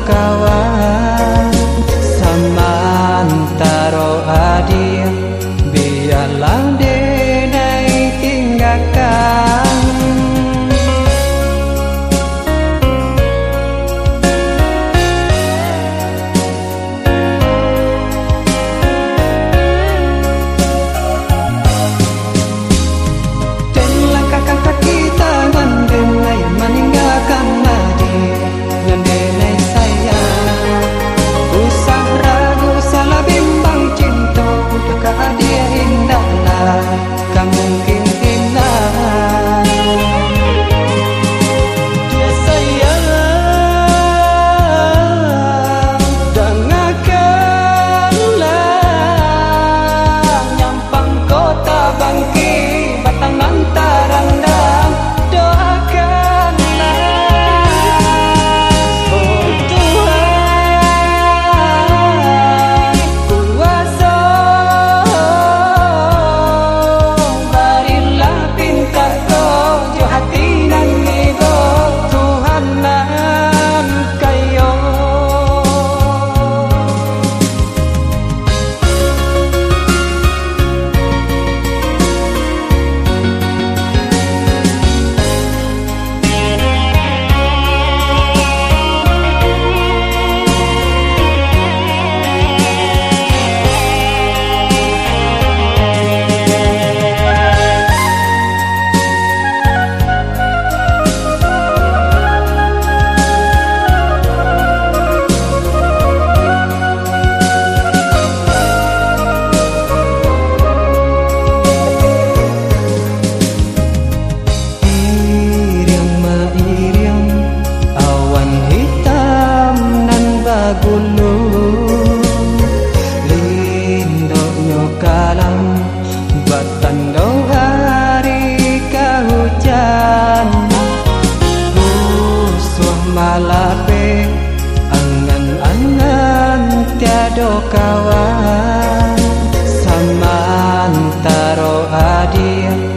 kawan malape Angan-angan tiado kawan. Samantaro adia